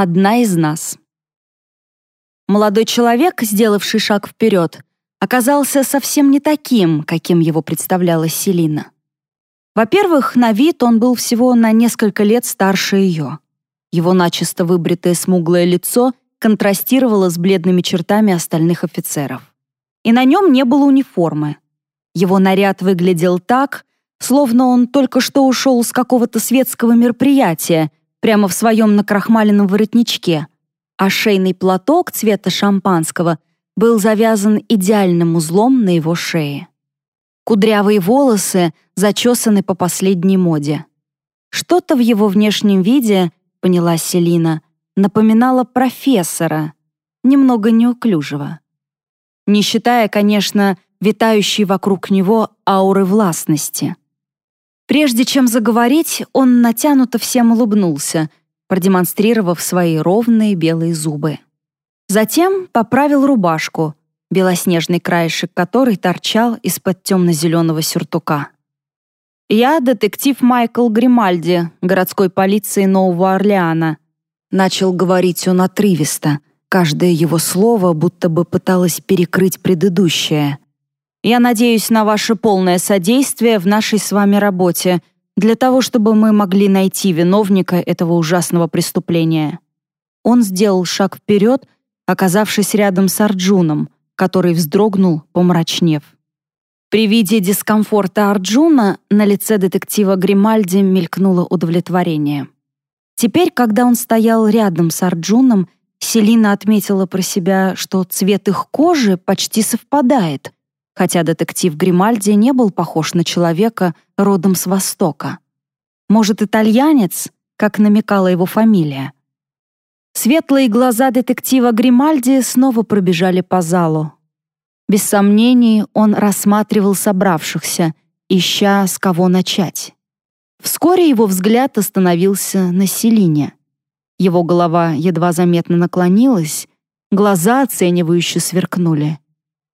одна из нас. Молодой человек, сделавший шаг вперед, оказался совсем не таким, каким его представляла Селина. Во-первых, на вид он был всего на несколько лет старше ее. Его начисто выбритое смуглое лицо контрастировало с бледными чертами остальных офицеров. И на нем не было униформы. Его наряд выглядел так, словно он только что ушел с какого-то светского мероприятия прямо в своем накрахмаленном воротничке, а шейный платок цвета шампанского был завязан идеальным узлом на его шее. Кудрявые волосы зачесаны по последней моде. Что-то в его внешнем виде, поняла Селина, напоминало профессора, немного неуклюжего. Не считая, конечно, витающей вокруг него ауры властности. Прежде чем заговорить, он натянуто всем улыбнулся, продемонстрировав свои ровные белые зубы. Затем поправил рубашку, белоснежный краешек которой торчал из-под темно-зеленого сюртука. «Я детектив Майкл Гримальди, городской полиции Нового Орлеана», начал говорить он отрывисто, каждое его слово будто бы пыталось перекрыть предыдущее — я надеюсь на ваше полное содействие в нашей с вами работе для того, чтобы мы могли найти виновника этого ужасного преступления». Он сделал шаг вперед, оказавшись рядом с Арджуном, который вздрогнул, помрачнев. При виде дискомфорта Арджуна на лице детектива Гримальди мелькнуло удовлетворение. Теперь, когда он стоял рядом с Арджуном, Селина отметила про себя, что цвет их кожи почти совпадает — хотя детектив Гримальди не был похож на человека родом с Востока. Может, итальянец, как намекала его фамилия. Светлые глаза детектива Гримальди снова пробежали по залу. Без сомнений, он рассматривал собравшихся, ища, с кого начать. Вскоре его взгляд остановился на Селине. Его голова едва заметно наклонилась, глаза оценивающе сверкнули.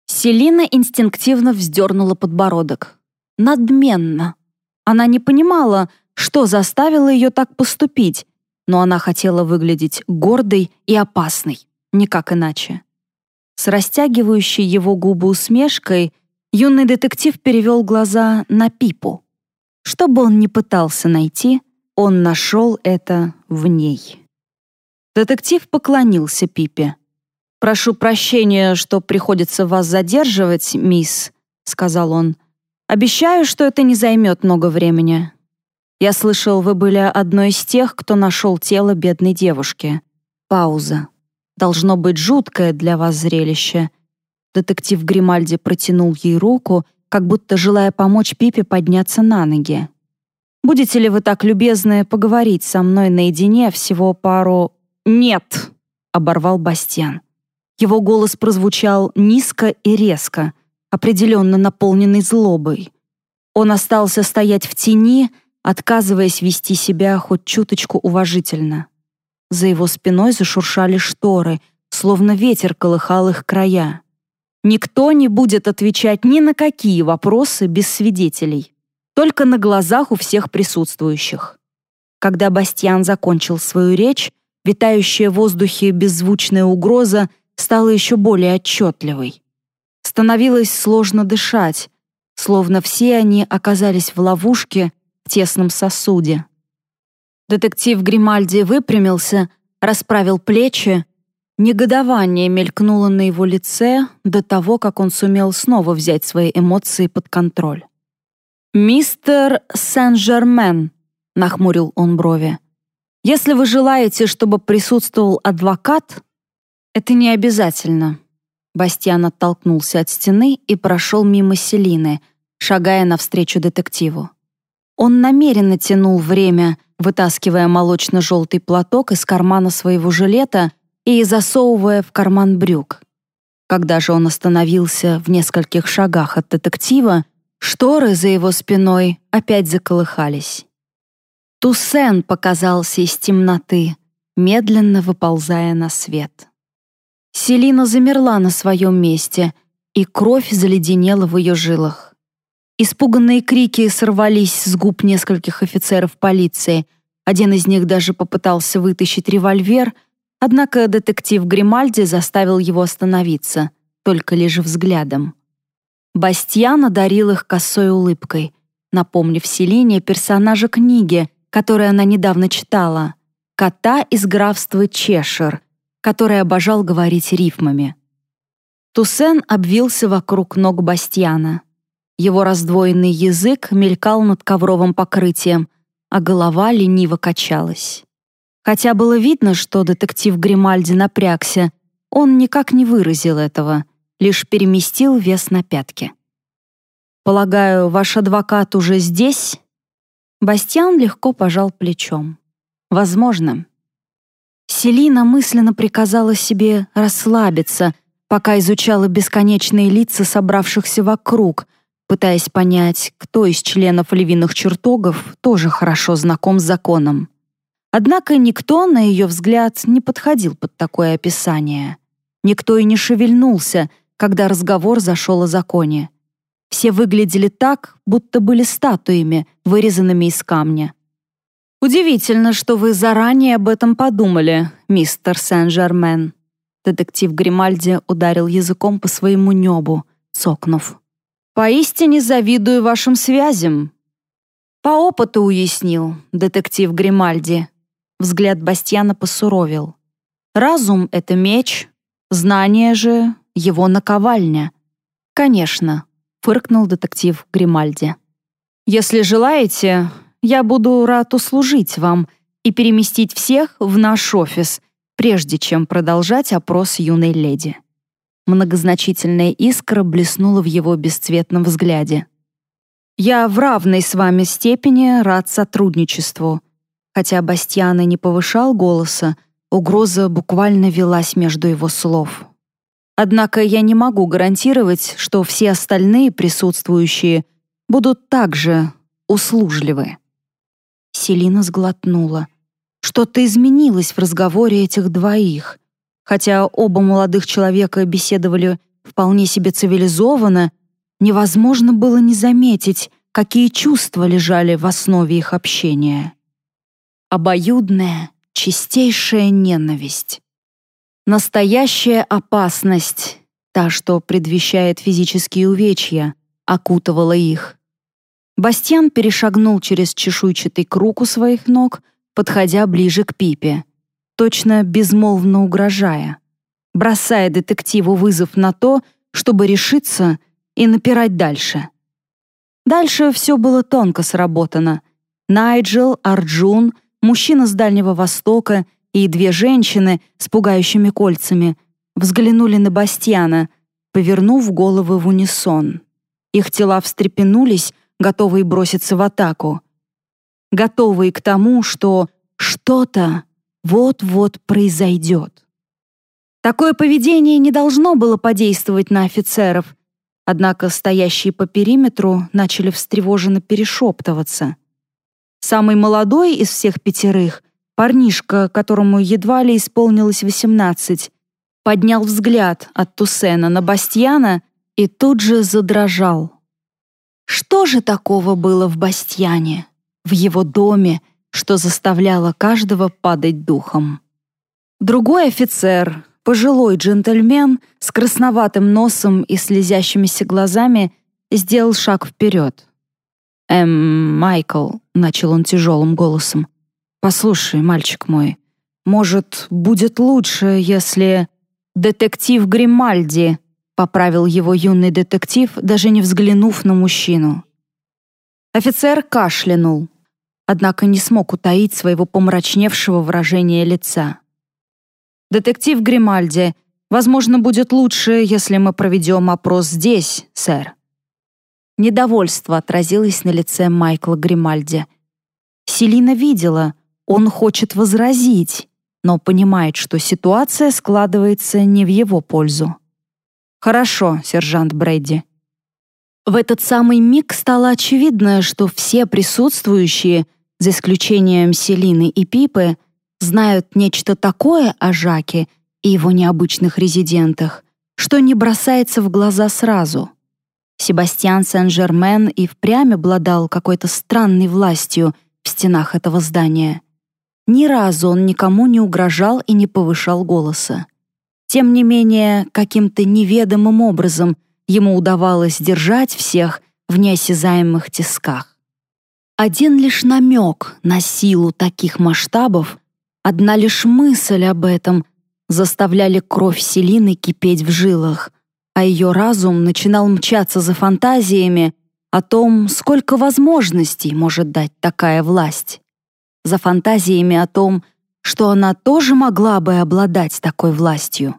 Селина инстинктивно вздернула подбородок. Надменно. Она не понимала, что заставило ее так поступить, но она хотела выглядеть гордой и опасной, никак иначе. С растягивающей его губы усмешкой юный детектив перевел глаза на Пипу. Что бы он ни пытался найти, он нашел это в ней. Детектив поклонился Пипе. «Прошу прощения, что приходится вас задерживать, мисс», — сказал он. «Обещаю, что это не займет много времени. Я слышал, вы были одной из тех, кто нашел тело бедной девушки. Пауза. Должно быть жуткое для вас зрелище». Детектив Гримальди протянул ей руку, как будто желая помочь Пипе подняться на ноги. «Будете ли вы так любезны поговорить со мной наедине всего пару...» «Нет!» — оборвал Бастиан. Его голос прозвучал низко и резко, определенно наполненный злобой. Он остался стоять в тени, отказываясь вести себя хоть чуточку уважительно. За его спиной зашуршали шторы, словно ветер колыхал их края. Никто не будет отвечать ни на какие вопросы без свидетелей, только на глазах у всех присутствующих. Когда Бастьян закончил свою речь, витающая в воздухе беззвучная угроза — стала еще более отчетливой. Становилось сложно дышать, словно все они оказались в ловушке в тесном сосуде. Детектив Гримальди выпрямился, расправил плечи. Негодование мелькнуло на его лице до того, как он сумел снова взять свои эмоции под контроль. «Мистер Сен-Жермен», — нахмурил он брови, «если вы желаете, чтобы присутствовал адвокат, «Это не обязательно». Бастиан оттолкнулся от стены и прошел мимо Селины, шагая навстречу детективу. Он намеренно тянул время, вытаскивая молочно-желтый платок из кармана своего жилета и засовывая в карман брюк. Когда же он остановился в нескольких шагах от детектива, шторы за его спиной опять заколыхались. Туссен показался из темноты, медленно выползая на свет. Селина замерла на своем месте, и кровь заледенела в ее жилах. Испуганные крики сорвались с губ нескольких офицеров полиции. Один из них даже попытался вытащить револьвер, Однако детектив Гримальди заставил его остановиться, только лишь взглядом. Бастьян одарил их косой улыбкой, напомнив Селине персонажа книги, которую она недавно читала, кота из графства Чешир, который обожал говорить рифмами. Туссен обвился вокруг ног Бастьяна. Его раздвоенный язык мелькал над ковровым покрытием, а голова лениво качалась. Хотя было видно, что детектив Гримальди напрягся, он никак не выразил этого, лишь переместил вес на пятки. «Полагаю, ваш адвокат уже здесь?» Бастьян легко пожал плечом. «Возможно». Селина мысленно приказала себе расслабиться, пока изучала бесконечные лица собравшихся вокруг, пытаясь понять, кто из членов львиных чертогов тоже хорошо знаком с законом. Однако никто, на ее взгляд, не подходил под такое описание. Никто и не шевельнулся, когда разговор зашел о законе. Все выглядели так, будто были статуями, вырезанными из камня. «Удивительно, что вы заранее об этом подумали, мистер Сен-Жермен». Детектив Гримальди ударил языком по своему небу, цокнув. Поистине завидую вашим связям. По опыту уяснил детектив Гримальди. Взгляд Бастьяна посуровил. Разум — это меч, знание же — его наковальня. Конечно, фыркнул детектив Гримальди. Если желаете, я буду рад услужить вам и переместить всех в наш офис, прежде чем продолжать опрос юной леди. Многозначительная искра блеснула в его бесцветном взгляде. «Я в равной с вами степени рад сотрудничеству». Хотя Бастьяна не повышал голоса, угроза буквально велась между его слов. Однако я не могу гарантировать, что все остальные присутствующие будут также услужливы. Селина сглотнула. Что-то изменилось в разговоре этих двоих. Хотя оба молодых человека беседовали вполне себе цивилизованно, невозможно было не заметить, какие чувства лежали в основе их общения. Обоюдная, чистейшая ненависть. Настоящая опасность, та, что предвещает физические увечья, окутывала их. Бастьян перешагнул через чешуйчатый круг у своих ног, подходя ближе к Пипе — точно безмолвно угрожая, бросая детективу вызов на то, чтобы решиться и напирать дальше. Дальше все было тонко сработано. Найджел, Арджун, мужчина с Дальнего Востока и две женщины с пугающими кольцами взглянули на Бастьяна, повернув головы в унисон. Их тела встрепенулись, готовые броситься в атаку. Готовые к тому, что что-то вот-вот произойдет. Такое поведение не должно было подействовать на офицеров, однако стоящие по периметру начали встревоженно перешептываться. Самый молодой из всех пятерых, парнишка, которому едва ли исполнилось восемнадцать, поднял взгляд от Туссена на Бастьяна и тут же задрожал. Что же такого было в Бастьяне, в его доме, что заставляло каждого падать духом. Другой офицер, пожилой джентльмен с красноватым носом и слезящимися глазами, сделал шаг вперед. «Эм, Майкл», — начал он тяжелым голосом, — «послушай, мальчик мой, может, будет лучше, если...» «Детектив Гримальди», — поправил его юный детектив, даже не взглянув на мужчину. Офицер кашлянул, однако не смог утаить своего помрачневшего выражения лица. «Детектив Гримальди, возможно, будет лучше, если мы проведем опрос здесь, сэр». Недовольство отразилось на лице Майкла Гримальди. Селина видела, он хочет возразить, но понимает, что ситуация складывается не в его пользу. «Хорошо, сержант Брэдди», в этот самый миг стало очевидно, что все присутствующие за исключением Селины и Пипы, знают нечто такое о Жаке и его необычных резидентах, что не бросается в глаза сразу. Себастьян Сен-Жермен и впрямь обладал какой-то странной властью в стенах этого здания. Ни разу он никому не угрожал и не повышал голоса. Тем не менее, каким-то неведомым образом ему удавалось держать всех в неосязаемых тисках. Один лишь намек на силу таких масштабов, одна лишь мысль об этом заставляли кровь Селины кипеть в жилах, а ее разум начинал мчаться за фантазиями о том, сколько возможностей может дать такая власть за фантазиями о том, что она тоже могла бы обладать такой властью,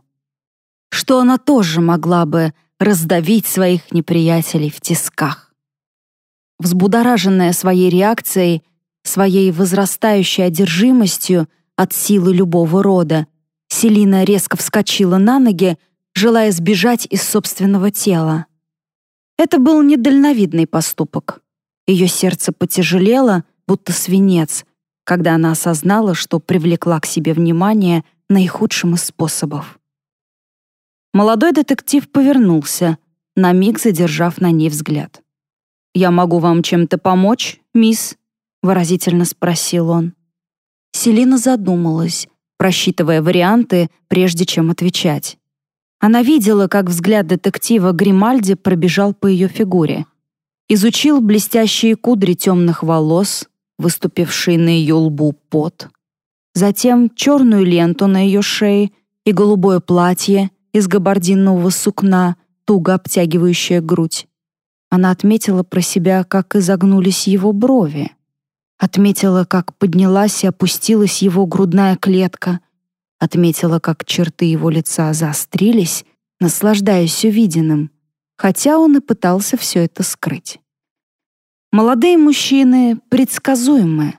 что она тоже могла бы раздавить своих неприятелей в тисках. Взбудораженная своей реакцией, своей возрастающей одержимостью от силы любого рода, Селина резко вскочила на ноги, желая сбежать из собственного тела. Это был недальновидный поступок. Ее сердце потяжелело, будто свинец, когда она осознала, что привлекла к себе внимание наихудшим из способов. Молодой детектив повернулся, на миг задержав на ней взгляд. «Я могу вам чем-то помочь, мисс?» — выразительно спросил он. Селина задумалась, просчитывая варианты, прежде чем отвечать. Она видела, как взгляд детектива Гримальди пробежал по ее фигуре. Изучил блестящие кудри темных волос, выступивший на ее лбу пот, затем черную ленту на ее шее и голубое платье из габардинного сукна, туго обтягивающее грудь. Она отметила про себя, как изогнулись его брови. Отметила, как поднялась и опустилась его грудная клетка. Отметила, как черты его лица заострились, наслаждаясь увиденным, хотя он и пытался все это скрыть. Молодые мужчины предсказуемы,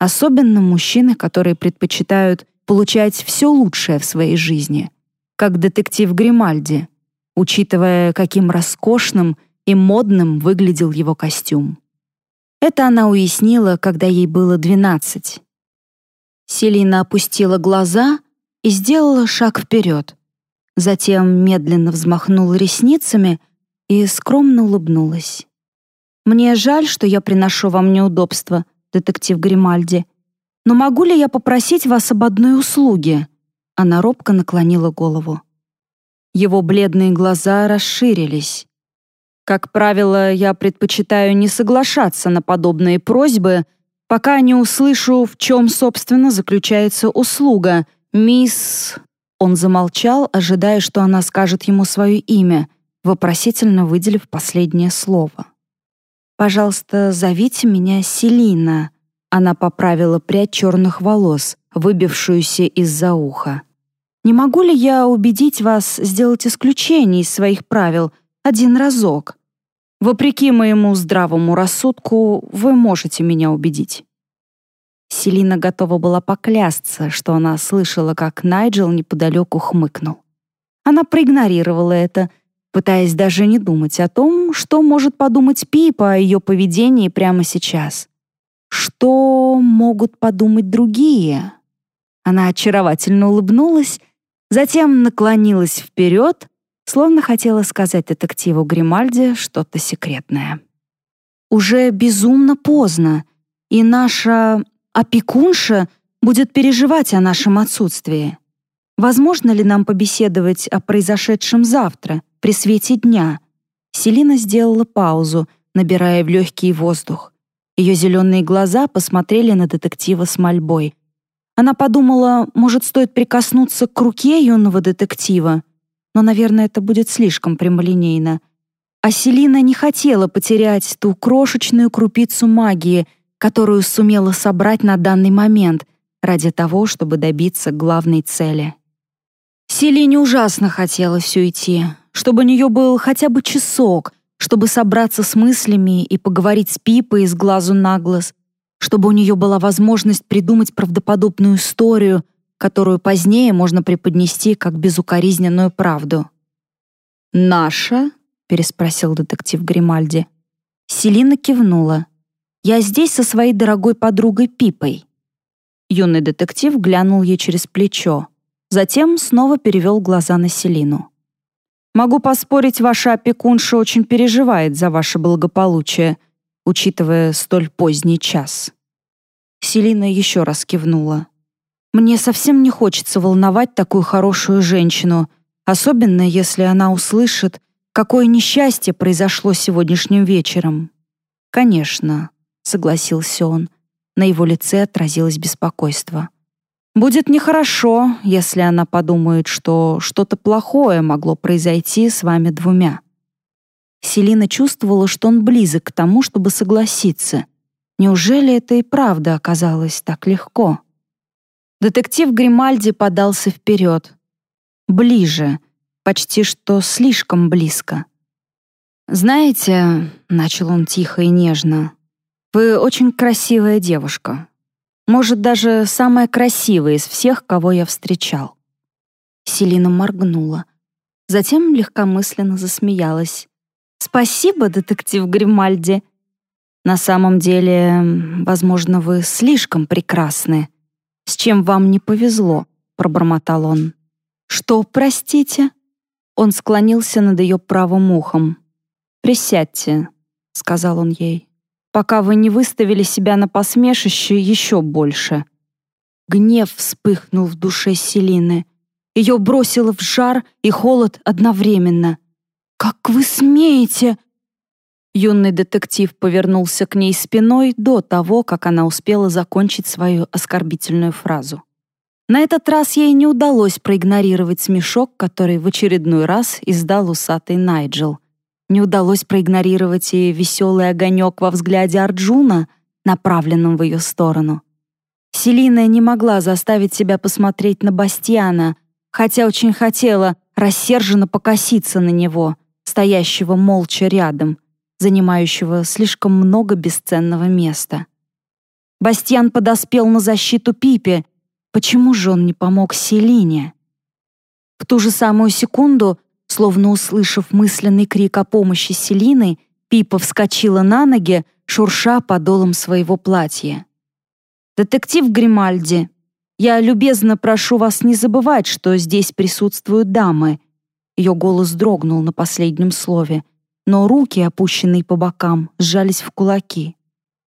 особенно мужчины, которые предпочитают получать все лучшее в своей жизни, как детектив Гримальди, учитывая, каким роскошным и модным выглядел его костюм. Это она уяснила, когда ей было 12. Селина опустила глаза и сделала шаг вперед. Затем медленно взмахнула ресницами и скромно улыбнулась. Мне жаль, что я приношу вам неудобства, детектив Гримальди. Но могу ли я попросить вас об одной услуге?» Она робко наклонила голову. Его бледные глаза расширились. Как правило, я предпочитаю не соглашаться на подобные просьбы, пока не услышу, в чем, собственно, заключается услуга. Мисс... Он замолчал, ожидая, что она скажет ему свое имя, вопросительно выделив последнее слово. «Пожалуйста, зовите меня Селина». Она поправила прядь черных волос, выбившуюся из-за уха. «Не могу ли я убедить вас сделать исключение из своих правил один разок? Вопреки моему здравому рассудку, вы можете меня убедить». Селина готова была поклясться, что она слышала, как Найджел неподалеку хмыкнул. Она проигнорировала это — пытаясь даже не думать о том, что может подумать Пипа о ее поведении прямо сейчас. Что могут подумать другие? Она очаровательно улыбнулась, затем наклонилась вперед, словно хотела сказать детективу Гримальди что-то секретное. «Уже безумно поздно, и наша опекунша будет переживать о нашем отсутствии. Возможно ли нам побеседовать о произошедшем завтра, при свете дня. Селина сделала паузу, набирая в легкий воздух. Ее зеленые глаза посмотрели на детектива с мольбой. Она подумала, может, стоит прикоснуться к руке юного детектива, но, наверное, это будет слишком прямолинейно. А Селина не хотела потерять ту крошечную крупицу магии, которую сумела собрать на данный момент ради того, чтобы добиться главной цели. Селине ужасно хотелось уйти, чтобы у нее был хотя бы часок, чтобы собраться с мыслями и поговорить с Пипой из глазу на глаз, чтобы у нее была возможность придумать правдоподобную историю, которую позднее можно преподнести как безукоризненную правду. «Наша?» — переспросил детектив Гримальди. Селина кивнула. «Я здесь со своей дорогой подругой Пипой». Юный детектив глянул ей через плечо. Затем снова перевел глаза на Селину. Могу поспорить, ваша опекунша очень переживает за ваше благополучие, учитывая столь поздний час. Селина еще раз кивнула. «Мне совсем не хочется волновать такую хорошую женщину, особенно если она услышит, какое несчастье произошло сегодняшним вечером». «Конечно», — согласился он. На его лице отразилось беспокойство. «Будет нехорошо, если она подумает, что что-то плохое могло произойти с вами двумя». Селина чувствовала, что он близок к тому, чтобы согласиться. Неужели это и правда оказалось так легко? Детектив Гримальди подался вперед. Ближе, почти что слишком близко. «Знаете», — начал он тихо и нежно, «вы очень красивая девушка. Может, даже самая красивая из всех, кого я встречал». Селина моргнула. Затем легкомысленно засмеялась. «Спасибо, детектив Гримальди. На самом деле, возможно, вы слишком прекрасны. С чем вам не повезло?» — пробормотал он. «Что, простите?» Он склонился над ее правым ухом. «Присядьте», — сказал он ей, «пока вы не выставили себя на посмешище еще больше». Гнев вспыхнул в душе Селины. Ее бросило в жар и холод одновременно. «Как вы смеете?» Юный детектив повернулся к ней спиной до того, как она успела закончить свою оскорбительную фразу. На этот раз ей не удалось проигнорировать смешок, который в очередной раз издал усатый Найджел. Не удалось проигнорировать и веселый огонек во взгляде Арджуна, направленном в ее сторону. Селина не могла заставить себя посмотреть на Бастиана, хотя очень хотела рассерженно покоситься на него — стоящего молча рядом, занимающего слишком много бесценного места. Бастьян подоспел на защиту Пипе. Почему же он не помог Селине? В ту же самую секунду, словно услышав мысленный крик о помощи Селины, Пипа вскочила на ноги, шурша подолом своего платья. «Детектив Гримальди, я любезно прошу вас не забывать, что здесь присутствуют дамы», ее голос дрогнул на последнем слове, но руки, опущенные по бокам, сжались в кулаки.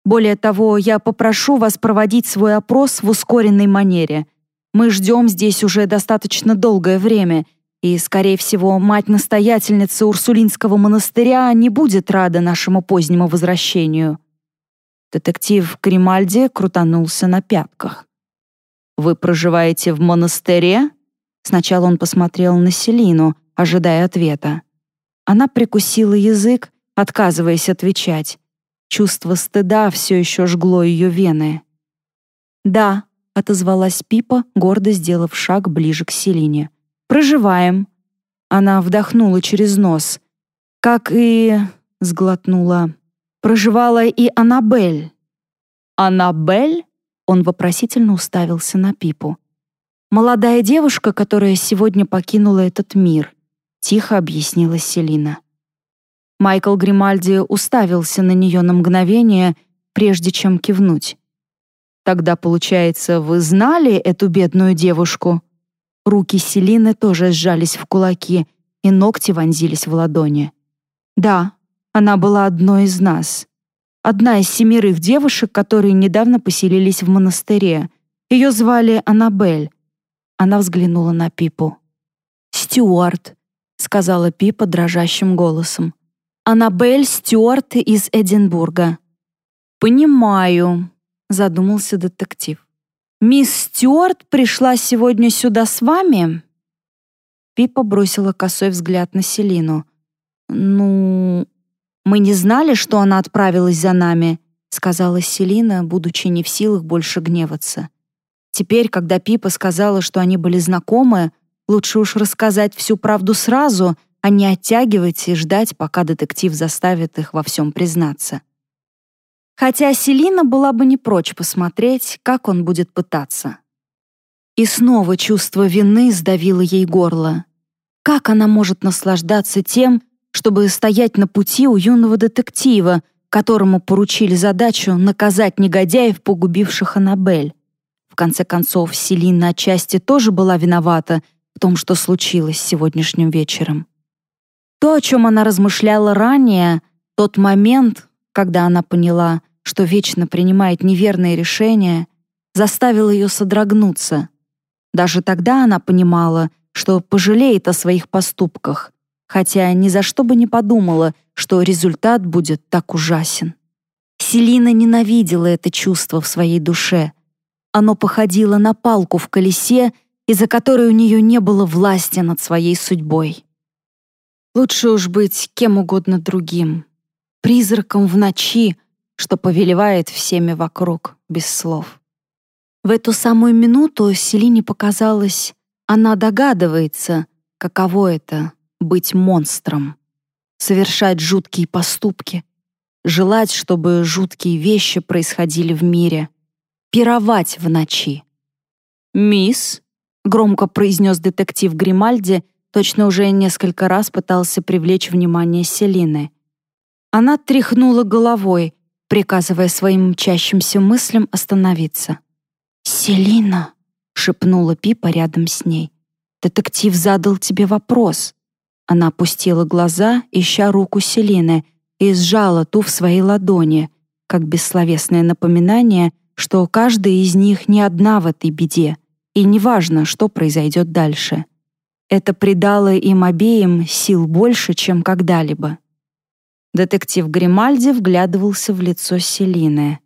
Более того, я попрошу вас проводить свой опрос в ускоренной манере. Мы ждем здесь уже достаточно долгое время, и, скорее всего, мать-настоятельница Урсулинского монастыря не будет рада нашему позднему возвращению». Детектив Кремальди крутанулся на пятках. «Вы проживаете в монастыре?» Сначала он посмотрел на Селину, ожидая ответа. Она прикусила язык, отказываясь отвечать. Чувство стыда все еще жгло ее вены. «Да», — отозвалась Пипа, гордо сделав шаг ближе к Селине. «Проживаем». Она вдохнула через нос. «Как и...» — сглотнула. «Проживала и Аннабель». «Аннабель?» — он вопросительно уставился на Пипу. «Молодая девушка, которая сегодня покинула этот мир. — тихо объяснила Селина. Майкл Гримальди уставился на нее на мгновение, прежде чем кивнуть. «Тогда, получается, вы знали эту бедную девушку?» Руки Селины тоже сжались в кулаки, и ногти вонзились в ладони. «Да, она была одной из нас. Одна из семерых девушек, которые недавно поселились в монастыре. Ее звали Аннабель». Она взглянула на Пипу. «Стюарт», — сказала Пипа дрожащим голосом. «Аннабель Стюарт из Эдинбурга». «Понимаю», — задумался детектив. «Мисс Стюарт пришла сегодня сюда с вами?» Пипа бросила косой взгляд на Селину. «Ну, мы не знали, что она отправилась за нами», — сказала Селина, будучи не в силах больше гневаться. Теперь, когда Пипа сказала, что они были знакомы, Лучше уж рассказать всю правду сразу, а не оттягивать и ждать, пока детектив заставит их во всем признаться. Хотя Селина была бы не прочь посмотреть, как он будет пытаться. И снова чувство вины сдавило ей горло. Как она может наслаждаться тем, чтобы стоять на пути у юного детектива, которому поручили задачу наказать негодяев, погубивших Аннабель? В конце концов, Селина отчасти тоже была виновата — в том, что случилось сегодняшним вечером. То, о чем она размышляла ранее, тот момент, когда она поняла, что вечно принимает неверные решения, заставил ее содрогнуться. Даже тогда она понимала, что пожалеет о своих поступках, хотя ни за что бы не подумала, что результат будет так ужасен. Селина ненавидела это чувство в своей душе. Оно походило на палку в колесе, из-за которой у нее не было власти над своей судьбой. Лучше уж быть кем угодно другим, призраком в ночи, что повелевает всеми вокруг без слов. В эту самую минуту Селине показалось, она догадывается, каково это — быть монстром, совершать жуткие поступки, желать, чтобы жуткие вещи происходили в мире, пировать в ночи. «Мисс», — громко произнес детектив Гримальди, точно уже несколько раз пытался привлечь внимание Селины. Она тряхнула головой, приказывая своим мчащимся мыслям остановиться. «Селина», — шепнула Пипа рядом с ней, — «детектив задал тебе вопрос». Она опустила глаза, ища руку Селины — и сжала ту в своей ладони, как бессловесное напоминание, что каждая из них не одна в этой беде, и неважно, что произойдет дальше. Это придало им обеим сил больше, чем когда-либо. Детектив Гримальди вглядывался в лицо Селины.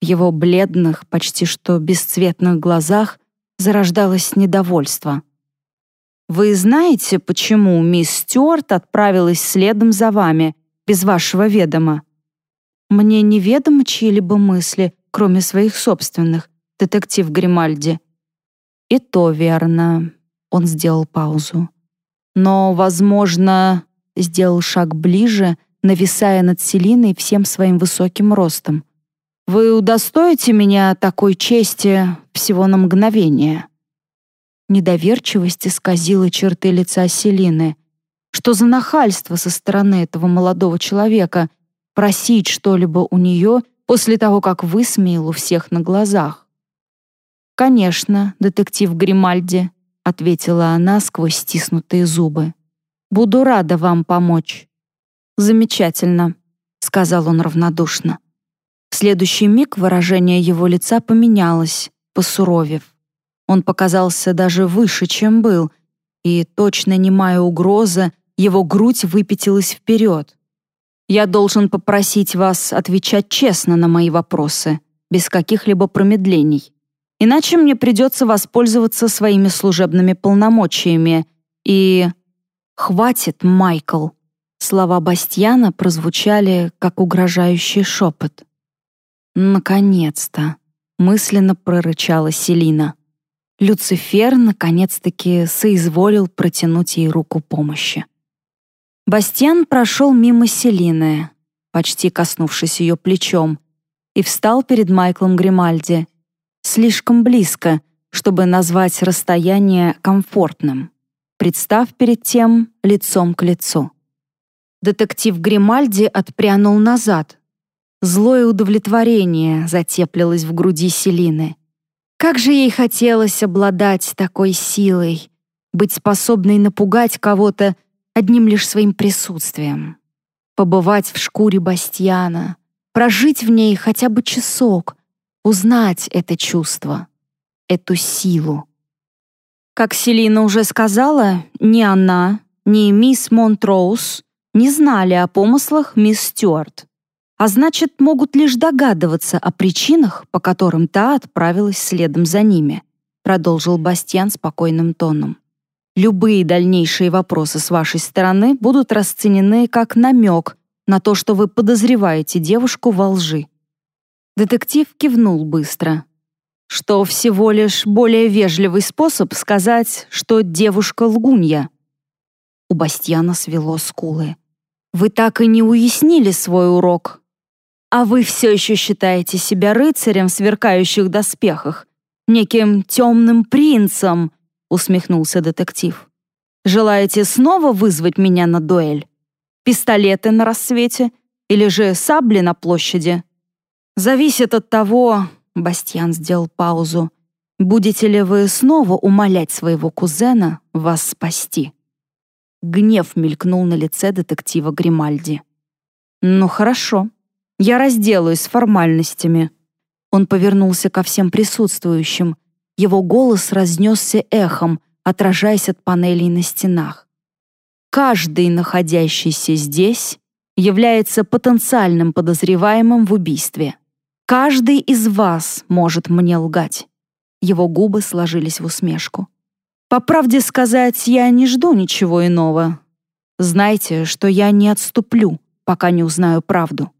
В его бледных, почти что бесцветных глазах зарождалось недовольство. «Вы знаете, почему мисс Стюарт отправилась следом за вами без вашего ведома. Мне неведомы чьи-либо мысли, кроме своих собственных, детектив Гримальди. И то верно. Он сделал паузу. Но, возможно, сделал шаг ближе, нависая над Селиной всем своим высоким ростом. «Вы удостоите меня такой чести всего на мгновение?» Недоверчивость исказила черты лица Селины. Что за нахальство со стороны этого молодого человека просить что-либо у нее после того, как высмеял у всех на глазах? «Конечно, детектив Гримальди», — ответила она сквозь стиснутые зубы. «Буду рада вам помочь». «Замечательно», — сказал он равнодушно. В следующий миг выражение его лица поменялось, посуровев. Он показался даже выше, чем был, и, точно немая угроза, его грудь выпятилась вперед. «Я должен попросить вас отвечать честно на мои вопросы, без каких-либо промедлений. Иначе мне придется воспользоваться своими служебными полномочиями и...» «Хватит, Майкл!» Слова Бастьяна прозвучали, как угрожающий шепот. «Наконец-то!» — мысленно прорычала Селина. Люцифер наконец-таки соизволил протянуть ей руку помощи. Бастиан прошел мимо Селины, почти коснувшись ее плечом, и встал перед Майклом Гримальди, слишком близко, чтобы назвать расстояние комфортным, представ перед тем лицом к лицу. Детектив Гримальди отпрянул назад. Злое удовлетворение затеплилось в груди Селины. Как же ей хотелось обладать такой силой, быть способной напугать кого-то одним лишь своим присутствием. Побывать в шкуре Бастьяна, прожить в ней хотя бы часок, узнать это чувство, эту силу. Как Селина уже сказала, ни она, ни мисс Монтроуз не знали о помыслах мисс Стюарт, а значит, могут лишь догадываться о причинах, по которым та отправилась следом за ними, продолжил Бастьян спокойным тоном. Любые дальнейшие вопросы с вашей стороны будут расценены как намек на то, что вы подозреваете девушку во лжи. Детектив кивнул быстро. Что всего лишь более вежливый способ сказать, что девушка лгунья. У Бастьяна свело скулы. Вы так и не уяснили свой урок. А вы все еще считаете себя рыцарем в сверкающих доспехах, неким темным принцем, усмехнулся детектив. «Желаете снова вызвать меня на дуэль? Пистолеты на рассвете или же сабли на площади? Зависит от того...» — Бастьян сделал паузу. «Будете ли вы снова умолять своего кузена вас спасти?» Гнев мелькнул на лице детектива Гримальди. «Ну хорошо», Я разделаюсь с формальностями». Он повернулся ко всем присутствующим. Его голос разнесся эхом, отражаясь от панелей на стенах. Каждый, находящийся здесь, является потенциальным подозреваемым в убийстве. Каждый из вас может мне лгать. Его губы сложились в усмешку. По правде сказать, я не жду ничего иного. Знайте, что я не отступлю, пока не узнаю правду.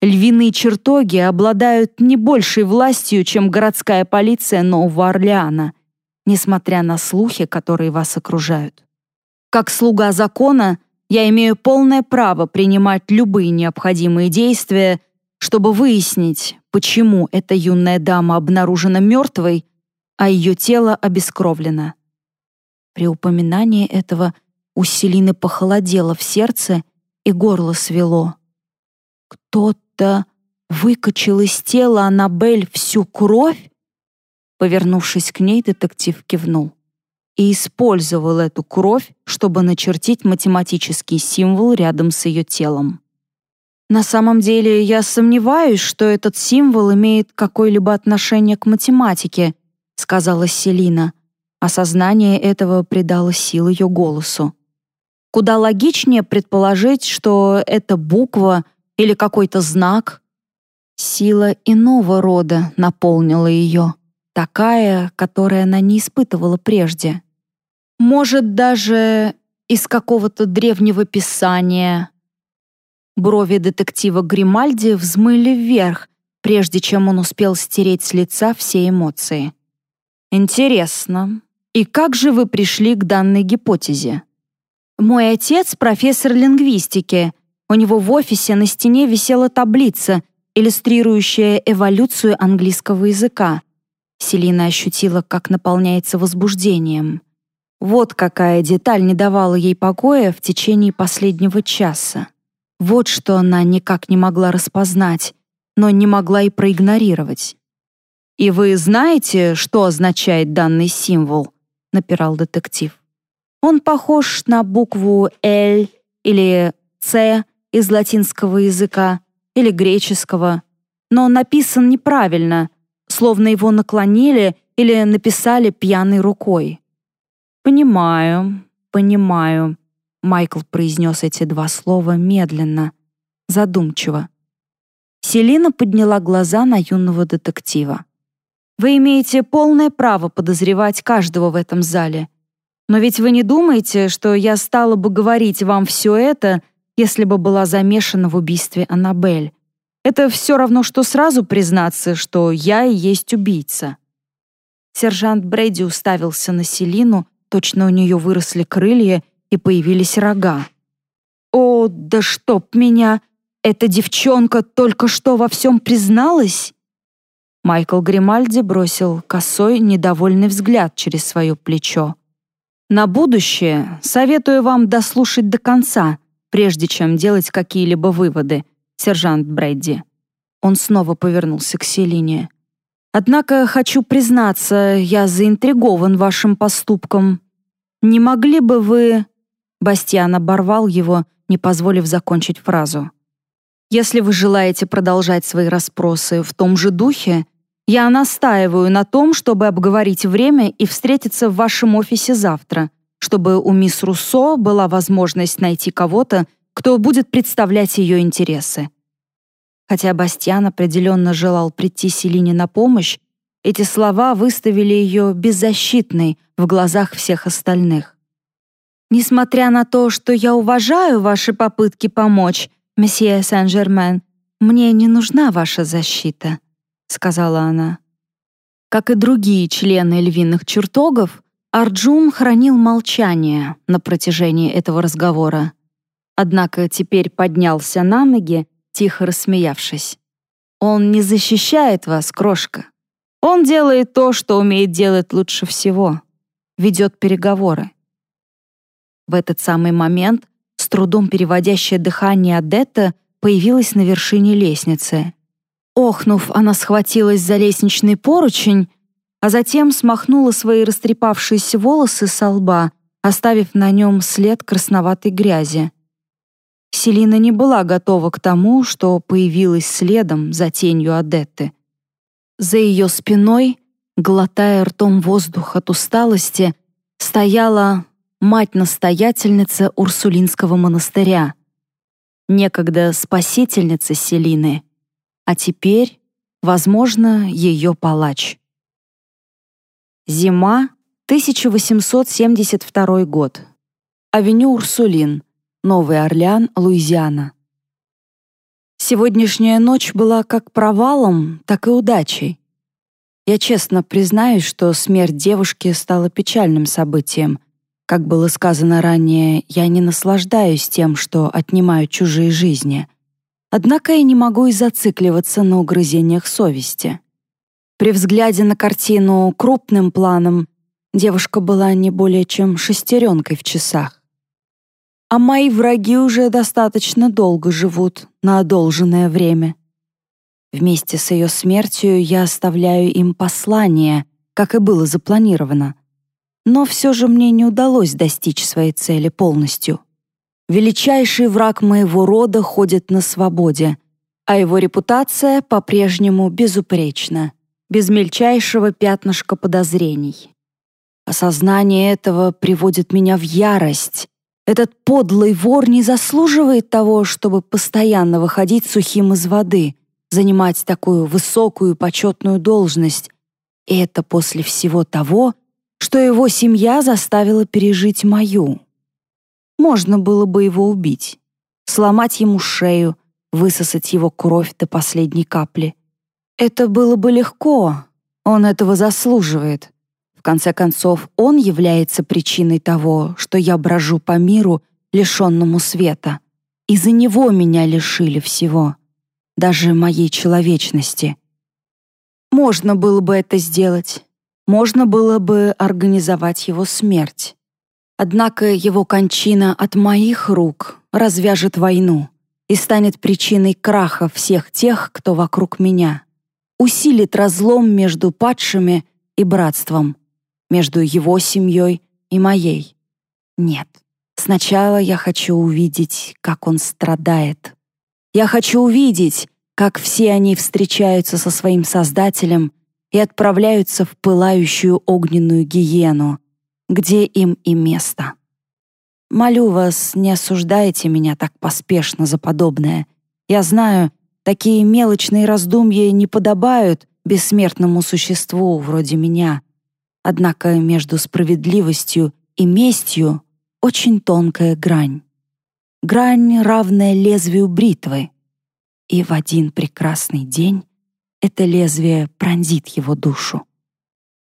Львиные чертоги обладают не большей властью, чем городская полиция Нового Орлеана, несмотря на слухи, которые вас окружают. Как слуга закона, я имею полное право принимать любые необходимые действия, чтобы выяснить, почему эта юная дама обнаружена мертвой, а ее тело обескровлено. При упоминании этого у Селины похолодело в сердце и горло свело. Кто-то выкачал из тела Аннабель всю кровь? Повернувшись к ней, детектив кивнул. И использовал эту кровь, чтобы начертить математический символ рядом с ее телом. На самом деле, я сомневаюсь, что этот символ имеет какое-либо отношение к математике, сказала Селина. Осознание этого придало сил ее голосу. Куда логичнее предположить, что это буква или какой-то знак. Сила иного рода наполнила ее, такая, которой она не испытывала прежде. Может, даже из какого-то древнего писания. Брови детектива Гримальди взмыли вверх, прежде чем он успел стереть с лица все эмоции. «Интересно. И как же вы пришли к данной гипотезе?» «Мой отец — профессор лингвистики. У него в офисе на стене висела таблица, иллюстрирующая эволюцию английского языка. Селина ощутила, как наполняется возбуждением. Вот какая деталь не давала ей покоя в течение последнего часа. Вот что она никак не могла распознать, но не могла и проигнорировать. «И вы знаете, что означает данный символ?» — напирал детектив. Он похож на букву «Л» или «Ц» из латинского языка или греческого, но написан неправильно, словно его наклонили или написали пьяной рукой. «Понимаю, понимаю», — Майкл произнес эти два слова медленно, задумчиво. Селина подняла глаза на юного детектива. «Вы имеете полное право подозревать каждого в этом зале», но ведь вы не думаете, что я стала бы говорить вам все это, если бы была замешана в убийстве Аннабель? Это все равно, что сразу признаться, что я и есть убийца». Сержант Брэди уставился на Селину, точно у нее выросли крылья и появились рога. «О, да чтоб меня! Эта девчонка только что во всем призналась?» Майкл Гримальди бросил косой, недовольный взгляд через свое плечо. На будущее советую вам дослушать до конца, прежде чем делать какие-либо выводы, сержант Брэдди. Он снова повернулся к Селине. Однако хочу признаться, я заинтригован вашим поступком. Не могли бы вы Бастиан оборвал его, не позволив закончить фразу. Если вы желаете продолжать свои расспросы в том же духе, я настаиваю на том, чтобы обговорить время и встретиться в вашем офисе завтра, чтобы у мисс Руссо была возможность найти кого-то, кто будет представлять ее интересы. Хотя Бастиан определенно желал прийти Селине на помощь, эти слова выставили ее беззащитной в глазах всех остальных. «Несмотря на то, что я уважаю ваши попытки помочь, месье Сен-Жермен, мне не нужна ваша защита», сказала она. Как и другие члены львиных чертогов, Арджун хранил молчание на протяжении этого разговора. Однако теперь поднялся на ноги, тихо рассмеявшись. «Он не защищает вас, крошка. Он делает то, что умеет делать лучше всего. Ведет переговоры». В этот самый момент, трудом переводящее дыхание Адетта появилась на вершине лестницы. Охнув, она схватилась за лестничный поручень, а затем смахнула свои растрепавшиеся волосы со лба, оставив на нем след красноватой грязи. Селина не была готова к тому, что появилась следом за тенью Адетты. За ее спиной, глотая ртом воздух от усталости, стояла мать-настоятельница Урсулинского монастыря, некогда спасительница Селины, а теперь, возможно, ее палач. Зима, 1872 год. Авеню Урсулин, Новый Орлеан, Луизиана. Сегодняшняя ночь была как провалом, так и удачей. Я честно признаюсь, что смерть девушки стала печальным событием. Как было сказано ранее, я не наслаждаюсь тем, что отнимаю чужие жизни. Однако я не могу и зацикливаться на угрызениях совести. При взгляде на картину крупным планом девушка была не более чем шестеренкой в часах а мои враги уже достаточно долго живут на одолженное время. Вместе с ее смертью я оставляю им послание, как и было запланировано. Но все же мне не удалось достичь своей цели полностью. Величайший враг моего рода ходит на свободе, а его репутация по-прежнему безупречна, без мельчайшего пятнышка подозрений. Осознание этого приводит меня в ярость, этот подлый вор не заслуживает того, чтобы постоянно выходить сухим из воды, занимать такую высокую почетную должность. И это после всего того, что его семья заставила пережить мою. Можно было бы его убить, сломать ему шею, высосать его кровь до последней капли. Это было бы легко, он этого заслуживает. В конце концов, он является причиной того, что я брожу по миру, лишенному света. Из-за него меня лишили всего, даже моей человечности. Можно было бы это сделать. Можно было бы организовать его смерть. Однако его кончина от моих рук развяжет войну и станет причиной краха всех тех, кто вокруг меня. Усилит разлом между падшими и братством между его семьей и моей. Нет, сначала я хочу увидеть, как он страдает. Я хочу увидеть, как все они встречаются со своим Создателем и отправляются в пылающую огненную гиену, где им и место. Молю вас, не осуждайте меня так поспешно за подобное. Я знаю, такие мелочные раздумья не подобают бессмертному существу вроде меня — Однако между справедливостью и местью очень тонкая грань. Грань, равная лезвию бритвы. И в один прекрасный день это лезвие пронзит его душу.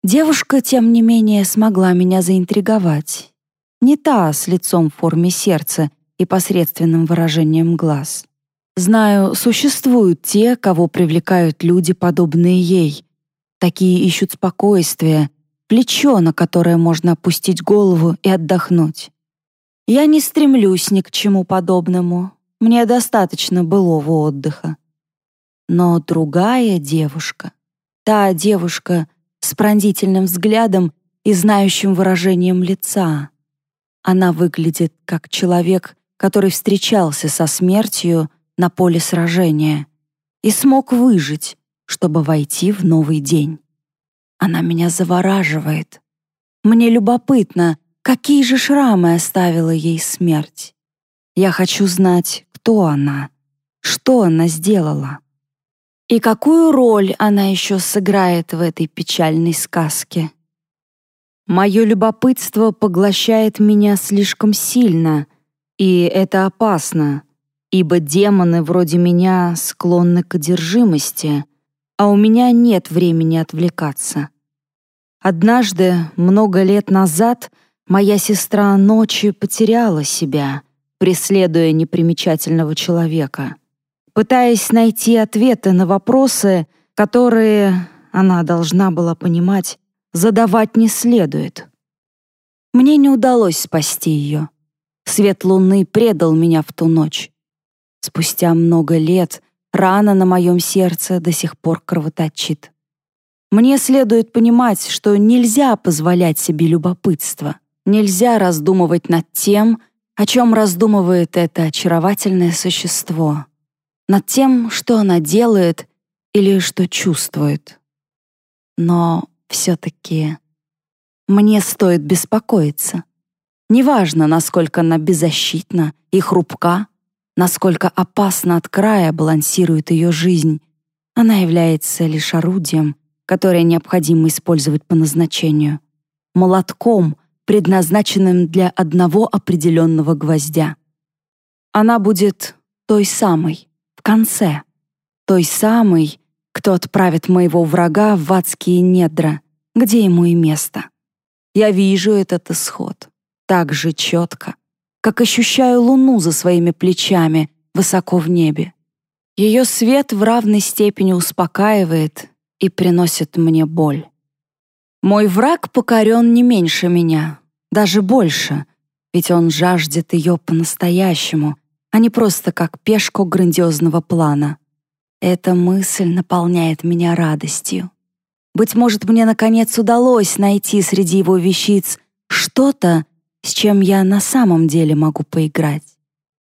Девушка, тем не менее, смогла меня заинтриговать. Не та с лицом в форме сердца и посредственным выражением глаз. Знаю, существуют те, кого привлекают люди, подобные ей. Такие ищут спокойствия, плечо, на которое можно опустить голову и отдохнуть. Я не стремлюсь ни к чему подобному. Мне достаточно былого отдыха. Но другая девушка, та девушка с пронзительным взглядом и знающим выражением лица, она выглядит как человек, который встречался со смертью на поле сражения и смог выжить, чтобы войти в новый день. Она меня завораживает. Мне любопытно, какие же шрамы оставила ей смерть. Я хочу знать, кто она, что она сделала. И какую роль она еще сыграет в этой печальной сказке. Мое любопытство поглощает меня слишком сильно, и это опасно, ибо демоны вроде меня склонны к одержимости, а у меня нет времени отвлекаться. Однажды, много лет назад, моя сестра ночи потеряла себя, преследуя непримечательного человека, пытаясь найти ответы на вопросы, которые, она должна была понимать, задавать не следует. Мне не удалось спасти ее. Свет луны предал меня в ту ночь. Спустя много лет рана на моем сердце до сих пор кровоточит. Мне следует понимать, что нельзя позволять себе любопытство, нельзя раздумывать над тем, о чем раздумывает это очаровательное существо, над тем, что она делает или что чувствует. Но все-таки мне стоит беспокоиться. Неважно, насколько она беззащитна и хрупка, насколько опасно от края балансирует ее жизнь, она является лишь орудием, которое необходимо использовать по назначению, молотком, предназначенным для одного определенного гвоздя. Она будет той самой, конце, той самой, кто отправит моего врага в адские недра, где ему и место. Я вижу этот исход так же четко, как ощущаю луну за своими плечами высоко в небе. Ее свет в равной степени успокаивает и приносит мне боль. Мой враг покорен не меньше меня, даже больше, ведь он жаждет ее по-настоящему, а не просто как пешку грандиозного плана. Эта мысль наполняет меня радостью. Быть может, мне наконец удалось найти среди его вещиц что-то, с чем я на самом деле могу поиграть.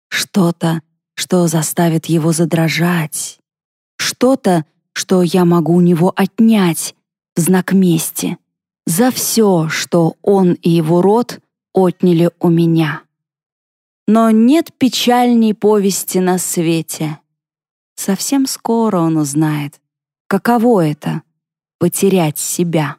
Что-то, что заставит его задрожать. Что-то, что я могу у него отнять в знак мести за все, что он и его род отняли у меня. Но нет печальней повести на свете. Совсем скоро он узнает, каково это — потерять себя.